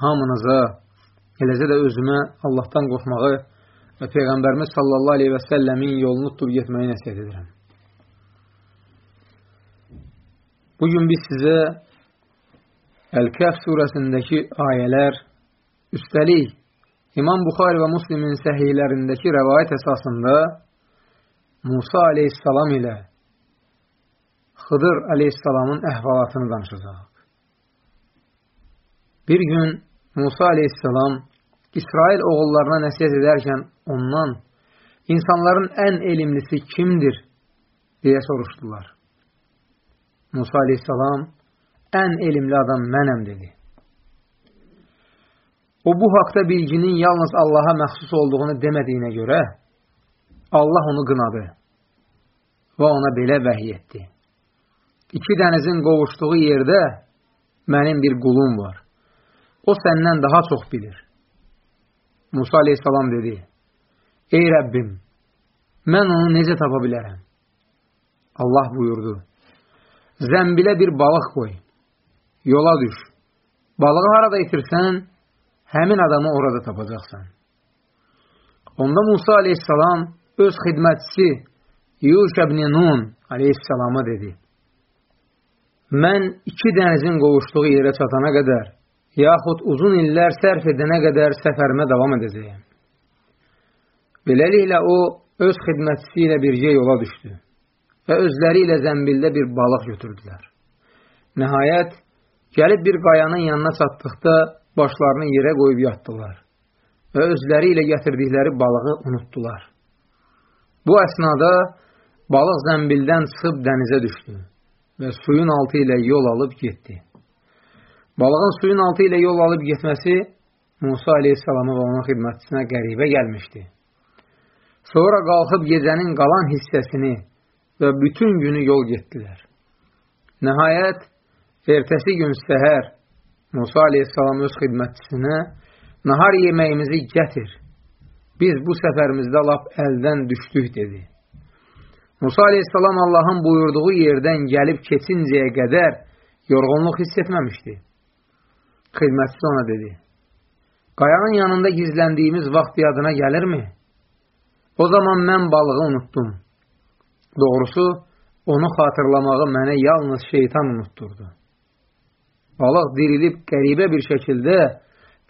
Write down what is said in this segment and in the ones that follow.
hamınıza, eləcə də özümə Allahdan qorxmağı və Peyğəmbərimiz sallallahu aleyhi və səlləmin yolunu tutub getməyi nəsiyyət edirəm. Bugün biz sizə Əl-Kəf surəsindəki ayələr, üstəlik İmam Buxari və Muslimin səhiylərindəki rəvayət əsasında Musa aleyhissalam ilə Xıdır aleyhissalamın əhvalatını danışacaq. Bir gün Musa aleyhissalam İsrail oğullarına nəsiyyət edərkən ondan insanların ən elmlisi kimdir deyə soruşdular. Musa aleyhissalam ən elmli adam mənəm dedi. O bu haqda bilginin yalnız Allaha məxsus olduğunu demədiyinə görə Allah onu qınadı və ona belə vəhiy etdi. İki dənizin qovuşduğu yerdə mənim bir qulum var. O səndən daha çox bilir. Musa aleyhissalam dedi, Ey Rəbbim, mən onu necə tapa bilərəm? Allah buyurdu, zəmbilə bir balıq qoy, yola düş. Balığı harada itirsən, həmin adamı orada tapacaqsan. Onda Musa aleyhissalam öz xidmətçisi Yuş əbni Nun aleyhissalama dedi, Mən iki dənizin qovuşduğu yerə çatana qədər, yaxud uzun illər sərf edənə qədər səfərimə davam edəcəyəm. Beləliklə o, öz xidmətçisi ilə bircə yola düşdü və özləri ilə zəmbildə bir balıq götürdülər. Nəhayət, gəlib bir qayanın yanına çatdıqda başlarını yerə qoyub yatdılar və özləri ilə gətirdikləri balığı unutdular. Bu əsnada balıq zəmbildən çıxıb dənizə düşdü və suyun altı ilə yol alıb getdi. Balığın suyun altı ilə yol alıb getməsi Musa aleyhissalama və onun xidmətçisinə qəribə gəlmişdi. Sonra qalxıb gecənin qalan hissəsini və bütün günü yol getdilər. Nəhayət, ertəsi gün səhər Musa aleyhissalam öz xidmətçisinə nahar yeməyimizi gətir. Biz bu səfərimizdə lap əldən düşdük, dedi. Musa aleyhissalam Allahın buyurduğu yerdən gəlib keçincəyə qədər yorğunluq hiss etməmişdi. Xidmətçisi ona dedi, qayanın yanında gizləndiyimiz vaxt yadına gəlirmi? O zaman mən balığı unutdum. Doğrusu, onu xatırlamağı mənə yalnız şeytan unutturdu. Balıq dirilib qəribə bir şəkildə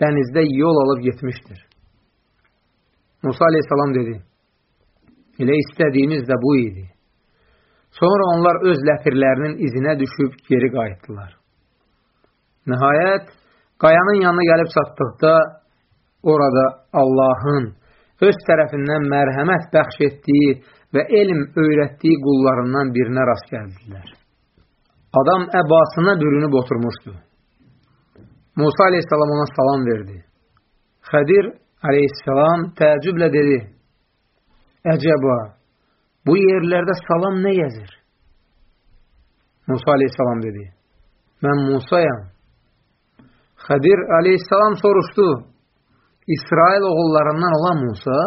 dənizdə yol alıb getmişdir. Musa aleyhissalam dedi, elə istədiyimiz də bu idi. Sonra onlar öz ləpirlərinin izinə düşüb geri qayıtdılar. Nəhayət, qayanın yanına gəlib çatdıqda, orada Allahın öz tərəfindən mərhəmət bəxş etdiyi və elm öyrətdiyi qullarından birinə rast gəldilər. Adam əbasına bürünüb oturmuşdu. Musa aleyhissalam ona salam verdi. Xədir aleyhissalam təəccüblə dedi, Əcəba, bu yerlərdə salam nə yazır? Musa aleyhissalam dedi, mən Musayam. Xədir aleyhissalam soruşdu, İsrail oğullarından olan Musa?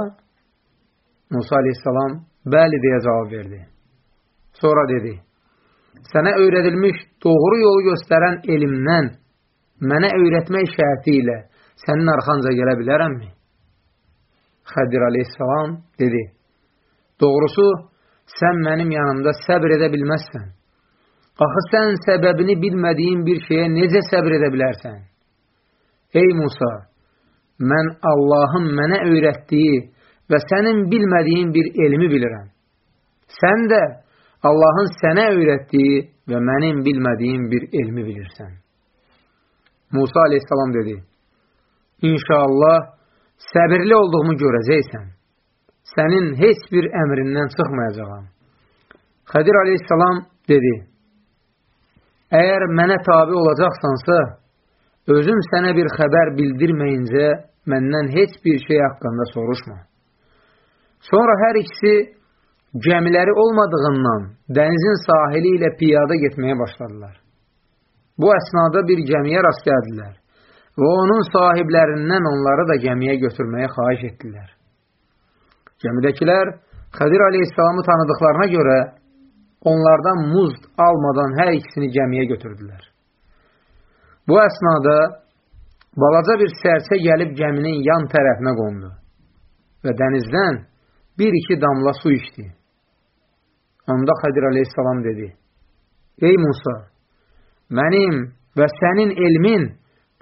Musa aleyhissalam, bəli deyə cavab verdi. Sonra dedi, sənə öyrədilmiş doğru yolu göstərən elmdən mənə öyrətmək şərti ilə sənin arxanca gələ bilərəmmi? Xədir aleyhissalam dedi, doğrusu sən mənim yanımda səbr edə bilməzsən. Axı sən səbəbini bilmədiyin bir şeyə necə səbr edə bilərsən? Ey Musa, mən Allahın mənə öyrətdiyi və sənin bilmədiyin bir elmi bilirəm. Sən də Allahın sənə öyrətdiyi və mənim bilmədiyim bir elmi bilirsən. Musa aleyhissalam dedi, İnşallah səbirli olduğumu görəcəksən. Sənin heç bir əmrindən çıxmayacağam. Xədir aleyhissalam dedi, Əgər mənə tabi olacaqsansa, özüm sənə bir xəbər bildirməyincə məndən heç bir şey haqqında soruşma. Sonra hər ikisi gəmiləri olmadığından dənizin sahili ilə piyada getməyə başladılar. Bu əsnada bir gəmiyə rast gəldilər və onun sahiblərindən onları da gəmiyə götürməyə xaiş etdilər. Gəmidəkilər Xədir aleyhissalamı tanıdıqlarına görə onlardan muzd almadan hər ikisini gəmiyə götürdülər. Bu əsnada balaca bir sərçə gəlib gəminin yan tərəfinə qondu və dənizdən bir-iki damla su içdi. Onda Xədir aleyhissalam dedi, Ey Musa, mənim və sənin elmin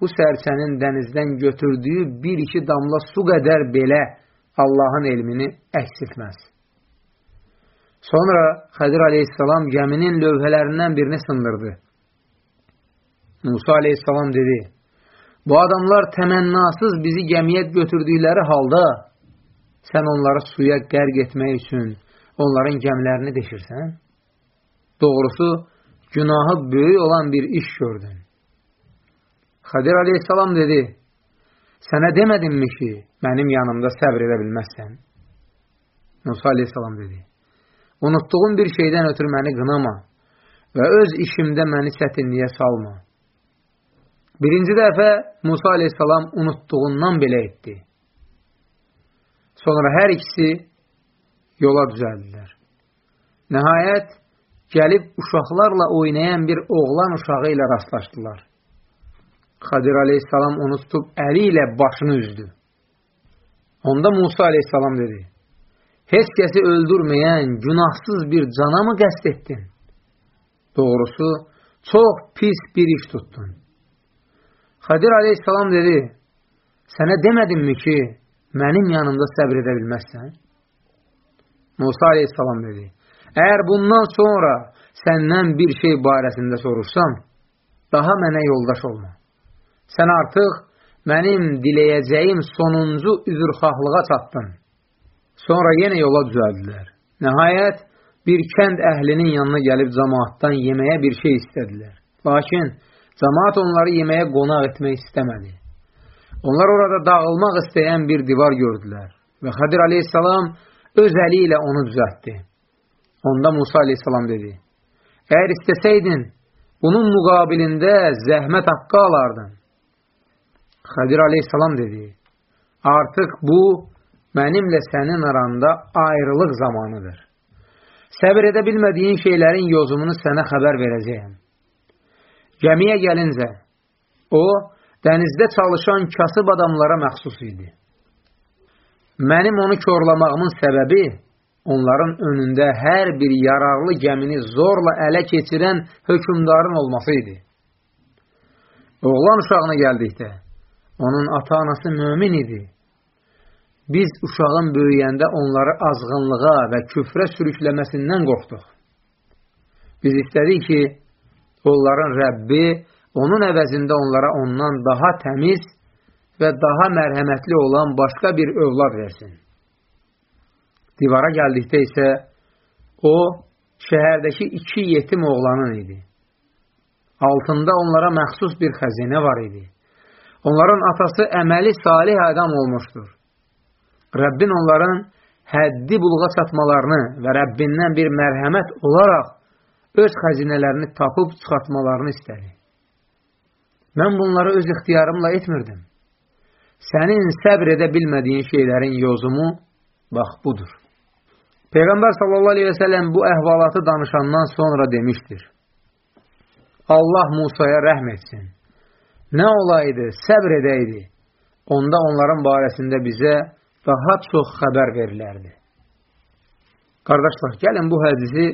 bu sərçənin dənizdən götürdüyü bir-iki damla su qədər belə Allahın elmini əks etməz. Sonra Xədir aleyhissalam gəminin lövhələrindən birini sındırdı. Musa aleyhissalam dedi, bu adamlar təmənnasız bizi gəmiyə götürdükləri halda sən onları suya qərq etmək üçün onların gəmlərini deşirsən? Doğrusu, günahı böyük olan bir iş gördün. Xədir aleyhissalam dedi, sənə demədimmi ki, mənim yanımda səbr edə bilməzsən? Musa aleyhissalam dedi, unutduğum bir şeydən ötürü məni qınama və öz işimdə məni çətinliyə salma. Birinci dəfə Musa aleyhissalam unutduğundan belə etdi. Sonra hər ikisi yola düzəldilər. Nəhayət, gəlib uşaqlarla oynayan bir oğlan uşağı ilə rastlaşdılar. Xadir aleyhissalam onu tutub əli ilə başını üzdü. Onda Musa aleyhissalam dedi, heç kəsi öldürməyən günahsız bir cana mı qəst etdin? Doğrusu, çox pis bir iş tutdun. Xadir aleyhissalam dedi, sənə demədimmi ki, mənim yanımda səbr edə bilməzsən? Musa aleyhissalam dedi, əgər bundan sonra səndən bir şey barəsində sorursam, daha mənə yoldaş olma. Sən artıq mənim diləyəcəyim sonuncu üzrxahlığa çatdın. Sonra yenə yola düzəldilər. Nəhayət, bir kənd əhlinin yanına gəlib cəmaatdan yeməyə bir şey istədilər. Lakin, cəmaat onları yeməyə qonaq etmək istəmədi. Onlar orada dağılmaq istəyən bir divar gördülər və Xadir aleyhissalam öz əli ilə onu düzəltdi. Onda Musa aleyhissalam dedi, əgər istəsəydin, bunun müqabilində zəhmət haqqı alardın. Xadir aleyhissalam dedi, artıq bu, mənimlə sənin aranda ayrılıq zamanıdır. Səbir edə bilmədiyin şeylərin yozumunu sənə xəbər verəcəyəm. Gəmiyə gəlincə, o, dənizdə çalışan kasıb adamlara məxsus idi. Mənim onu körlamağımın səbəbi onların önündə hər bir yararlı gəmini zorla ələ keçirən hökumdarın olması idi. Oğlan uşağına gəldikdə, onun ata-anası mömin idi. Biz uşağın böyüyəndə onları azğınlığa və küfrə sürükləməsindən qorxduq. Biz istədik ki, onların Rəbbi onun əvəzində onlara ondan daha təmiz və daha mərhəmətli olan başqa bir övlad versin. Divara gəldikdə isə o, şəhərdəki iki yetim oğlanın idi. Altında onlara məxsus bir xəzinə var idi. Onların atası əməli salih adam olmuşdur. Rəbbin onların həddi bulğa çatmalarını və Rəbbindən bir mərhəmət olaraq öz xəzinələrini tapıb çıxartmalarını istədi. Mən bunları öz ixtiyarımla etmirdim. Sənin səbr edə bilmədiyin şeylərin yozumu, bax, budur. Peyğəmbər sələm bu əhvalatı danışandan sonra demişdir. Allah Musaya rəhm etsin. Nə olaydı, səbr edəydi, onda onların barəsində bizə daha çox xəbər verilərdi. Qardaşlar, gəlin bu hədisi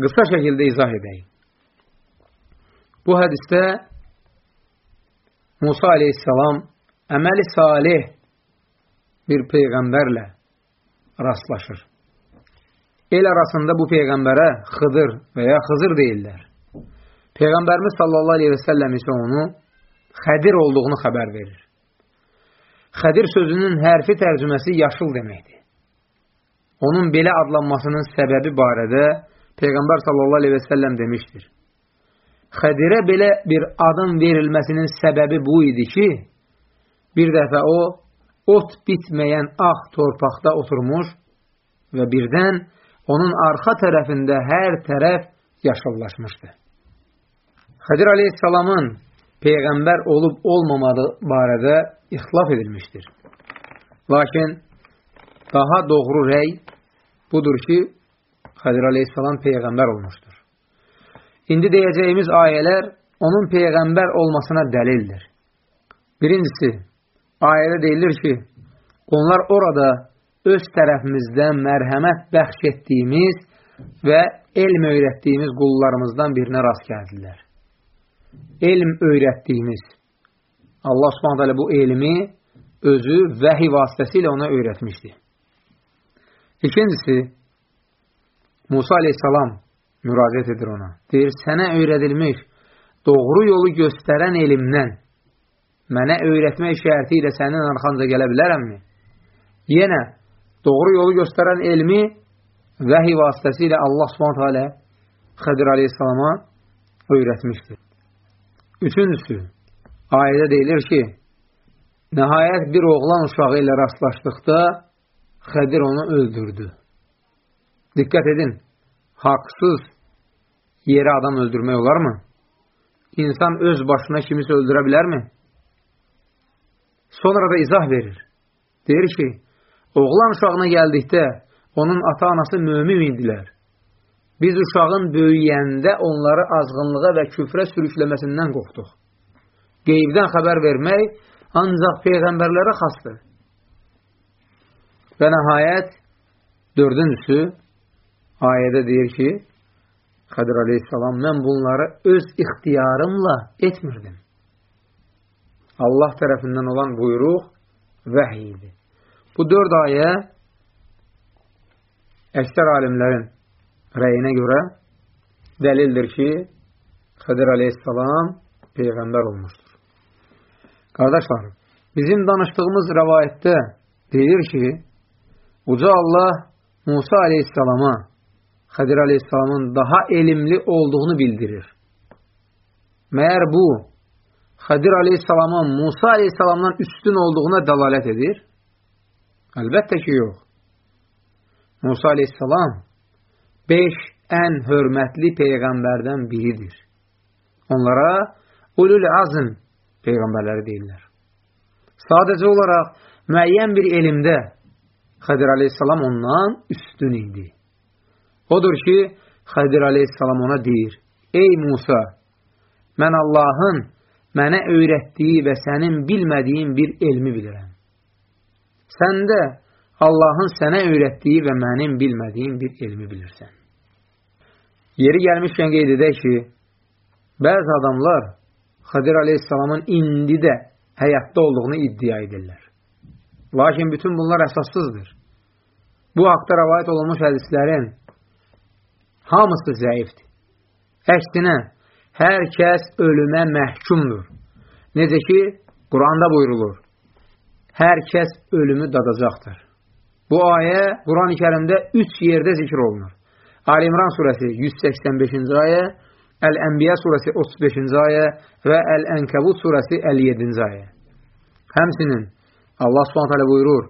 qısa şəkildə izah edəyik. Bu hədisdə Musa aleyhissalam əməli salih bir peyğəmbərlə rastlaşır. El arasında bu peyğəmbərə Xıdır və ya Xızır deyirlər. Peyğəmbərimiz sallallahu aleyhi və səlləm isə onu Xədir olduğunu xəbər verir. Xədir sözünün hərfi tərcüməsi yaşıl deməkdir. Onun belə adlanmasının səbəbi barədə Peyğəmbər sallallahu aleyhi və səlləm demişdir. Xədirə belə bir adın verilməsinin səbəbi bu idi ki, bir dəfə o, ot bitməyən ağ torpaqda oturmuş və birdən onun arxa tərəfində hər tərəf yaşıllaşmışdı. Xədir aleyhissalamın Peyğəmbər olub olmamadığı barədə ixtilaf edilmişdir. Lakin daha doğru rəy budur ki, Xədir aleyhissalam Peyğəmbər olmuşdur. İndi deyəcəyimiz ayələr onun Peyğəmbər olmasına dəlildir. Birincisi, ayədə deyilir ki, onlar orada öz tərəfimizdən mərhəmət bəxş etdiyimiz və elm öyrətdiyimiz qullarımızdan birinə rast gəldilər. Elm öyrətdiyimiz. Allah subhanət bu elmi özü vəhi vasitəsilə ona öyrətmişdi. İkincisi, Musa aleyhissalam müraciət edir ona. Deyir, sənə öyrədilmiş doğru yolu göstərən elmdən mənə öyrətmək şərti ilə sənin arxanca gələ bilərəmmi? Yenə, doğru yolu göstərən elmi vəhi vasitəsilə Allah subhanət hələ Xədir aleyhissalama öyrətmişdir. Üçüncüsü, ayədə deyilir ki, nəhayət bir oğlan uşağı ilə rastlaşdıqda Xədir onu öldürdü. Diqqət edin, haqsız yerə adam öldürmək olarmı? İnsan öz başına kimisə öldürə bilərmi? Sonra da izah verir. Deyir ki, Oğlan uşağına gəldikdə onun ata-anası mömin idilər. Biz uşağın böyüyəndə onları azğınlığa və küfrə sürükləməsindən qorxduq. Qeybdən xəbər vermək ancaq peyğəmbərlərə xasdır. Və nəhayət dördüncüsü ayədə deyir ki, Xədir aleyhissalam, mən bunları öz ixtiyarımla etmirdim. Allah tərəfindən olan buyruq vəhiy idi. Bu dörd ayə əksər alimlərin rəyinə görə dəlildir ki, Xədir aleyhissalam Peyğəmbər olmuşdur. Qardaşlar, bizim danışdığımız rəvayətdə deyir ki, Uca Allah Musa aleyhissalama Xədir aleyhissalamın daha elmli olduğunu bildirir. Məyər bu, Xədir aleyhissalamın Musa aleyhissalamdan üstün olduğuna dəlalət edir? Əlbəttə ki, yox. Musa aleyhissalam 5 ən hörmətli peyğəmbərdən biridir. Onlara ulul azm peyğəmbərləri deyirlər. Sadəcə olaraq müəyyən bir elmdə Xədir aleyhissalam ondan üstün idi. Odur ki, Xədir aleyhissalam ona deyir, Ey Musa, mən Allahın mənə öyrətdiyi və sənin bilmədiyin bir elmi bilirəm. Sən də Allahın sənə öyrətdiyi və mənim bilmədiyim bir elmi bilirsən. Yeri gəlmişkən qeyd edək ki, bəzi adamlar Xadir aleyhissalamın indi də həyatda olduğunu iddia edirlər. Lakin bütün bunlar əsassızdır. Bu haqda rəvayət olunmuş hədislərin hamısı zəifdir. Əksinə, hər kəs ölümə məhkumdur. Necə ki, Quranda buyurulur hər kəs ölümü dadacaqdır. Bu ayə Quran-ı kərimdə üç yerdə zikr olunur. Ali İmran surəsi 185-ci ayə, Əl-Ənbiya surəsi 35-ci ayə və Əl-Ənkəbut surəsi 57-ci ayə. Həmsinin Allah subhanət hələ buyurur,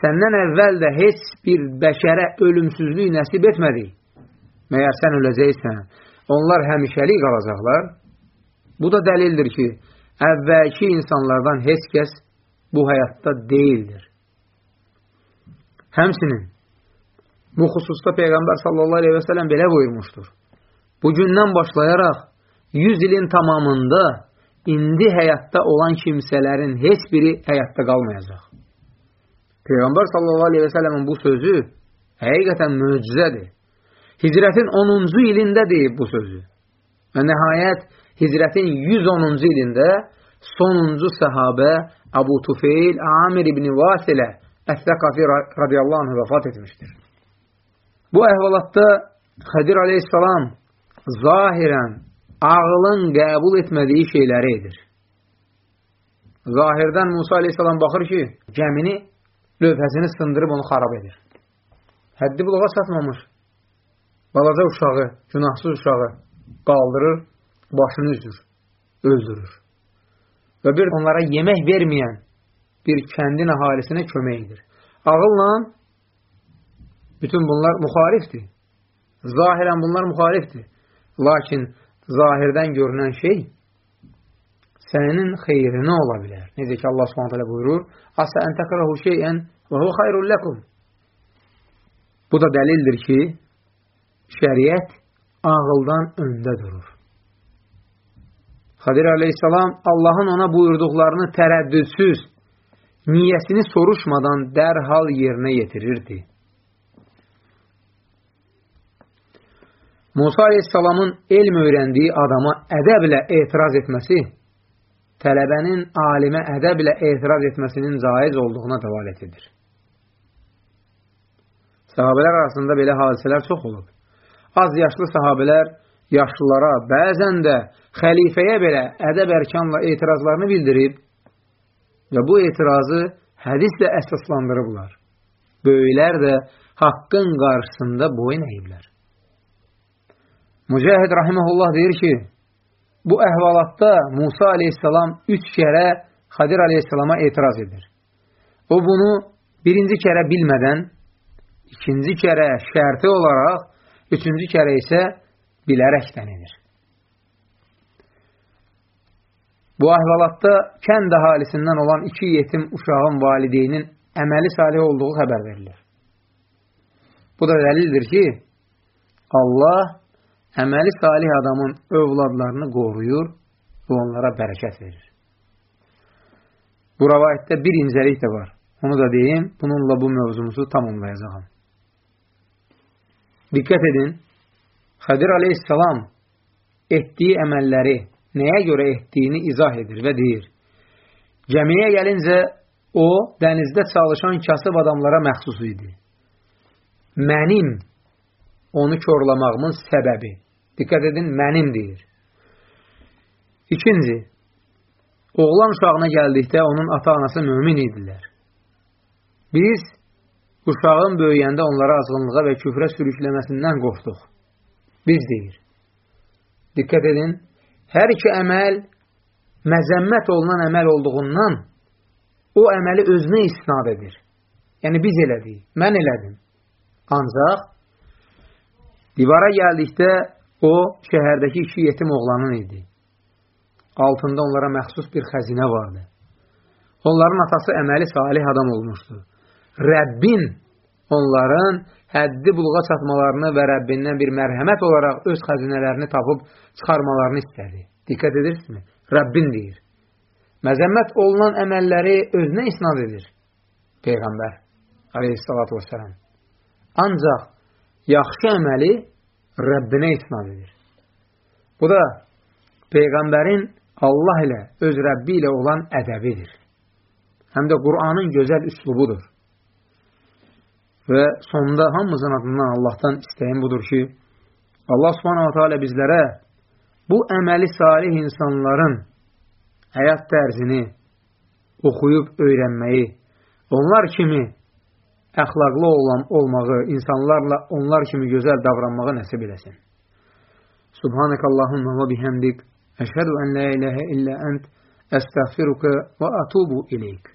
səndən əvvəl də heç bir bəşərə ölümsüzlük nəsib etmədik. Məyər sən öləcəksən, onlar həmişəlik qalacaqlar. Bu da dəlildir ki, əvvəlki insanlardan heç kəs bu həyatda deyildir. Həmsinin bu xüsusda Peyğəmbər sallallahu aleyhi və sələm belə buyurmuşdur. Bugündən başlayaraq 100 ilin tamamında indi həyatda olan kimsələrin heç biri həyatda qalmayacaq. Peyğəmbər sallallahu aleyhi və sələmin bu sözü həqiqətən möcüzədir. Hicrətin 10-cu ilində deyib bu sözü. Və nəhayət Hicrətin 110-cu ilində sonuncu səhabə Abu Tufeyl Amir ibn Vasilə Əs-Səqafi radiyallahu anh vəfat etmişdir. Bu əhvalatda Xədir aleyhissalam zahirən ağlın qəbul etmədiyi şeyləri edir. Zahirdən Musa aleyhissalam baxır ki, gəmini, lövhəsini sındırıb onu xarab edir. Həddi buluğa satmamış. Balaca uşağı, günahsız uşağı qaldırır, başını üzür, öldürür. Və bir onlara yemək verməyən bir kəndin əhalisinə kömək edir. Ağılla bütün bunlar müxalifdir. Zahirən bunlar müxalifdir. Lakin zahirdən görünən şey sənin xeyrinə ola bilər. Necə ki, Allah subhanət hələ buyurur, Asa ən təkrahu şeyən və hu xayrul ləkum. Bu da dəlildir ki, şəriət ağıldan öndə durur. Xadir aleyhissalam Allahın ona buyurduqlarını tərəddüdsüz, niyyəsini soruşmadan dərhal yerinə yetirirdi. Musa aleyhissalamın elm öyrəndiyi adama ədəblə etiraz etməsi tələbənin alimə ədəblə etiraz etməsinin caiz olduğuna dəvalət edir. Sahabələr arasında belə hadisələr çox olub. Az yaşlı sahabələr yaşlılara, bəzən də xəlifəyə belə ədəb ərkanla etirazlarını bildirib və bu etirazı hədislə əsaslandırıblar. Böyüklər də haqqın qarşısında boyun əyiblər. Mücahid rahiməhullah deyir ki, Bu əhvalatda Musa aleyhissalam üç kərə Xadir aleyhissalama etiraz edir. O bunu birinci kərə bilmədən, ikinci kərə şərti olaraq, üçüncü kərə isə bilərəkdən edir. Bu əhvalatda kənd əhalisindən olan iki yetim uşağın valideynin əməli salih olduğu xəbər verilir. Bu da dəlildir ki, Allah əməli salih adamın övladlarını qoruyur və onlara bərəkət verir. Bu rəvayətdə bir incəlik də var. Onu da deyim, bununla bu mövzumuzu tamamlayacağım. Diqqət edin, Xədir aleyhissalam etdiyi əməlləri nəyə görə etdiyini izah edir və deyir. Gəmiyə gəlincə, o, dənizdə çalışan kasıb adamlara məxsus idi. Mənim onu korlamağımın səbəbi Diqqət edin, mənim deyir. İkinci, oğlan uşağına gəldikdə onun ata-anası mümin idilər. Biz uşağın böyüyəndə onlara azğınlığa və küfrə sürükləməsindən qorxduq. Biz deyir. Diqqət edin, hər iki əməl məzəmmət olunan əməl olduğundan o əməli özünə istinad edir. Yəni, biz elədik, mən elədim. Ancaq divara gəldikdə O, şəhərdəki iki yetim oğlanın idi. Altında onlara məxsus bir xəzinə vardı. Onların atası əməli salih adam olmuşdu. Rəbbin onların həddi buluğa çatmalarını və Rəbbindən bir mərhəmət olaraq öz xəzinələrini tapıb çıxarmalarını istədi. Diqqət edirsinizmi? Rəbbin deyir. Məzəmmət olunan əməlləri özünə isnad edir. Peyğəmbər aleyhissalatu vesselam. Ancaq yaxşı əməli Rəbbinə isnad edir. Bu da Peyğəmbərin Allah ilə, öz Rəbbi ilə olan ədəbidir. Həm də Qur'anın gözəl üslubudur. Və sonda hamımızın adından Allahdan istəyim budur ki, Allah subhanahu teala bizlərə bu əməli salih insanların həyat tərzini oxuyub öyrənməyi, onlar kimi əxlaqlı olan olmağı, insanlarla onlar kimi gözəl davranmağı nəsib eləsin. Subhanəkallahumma və bihəmdik, əşhədu ən la iləhə illə ənt, əstəğfiruka və atubu ileyk.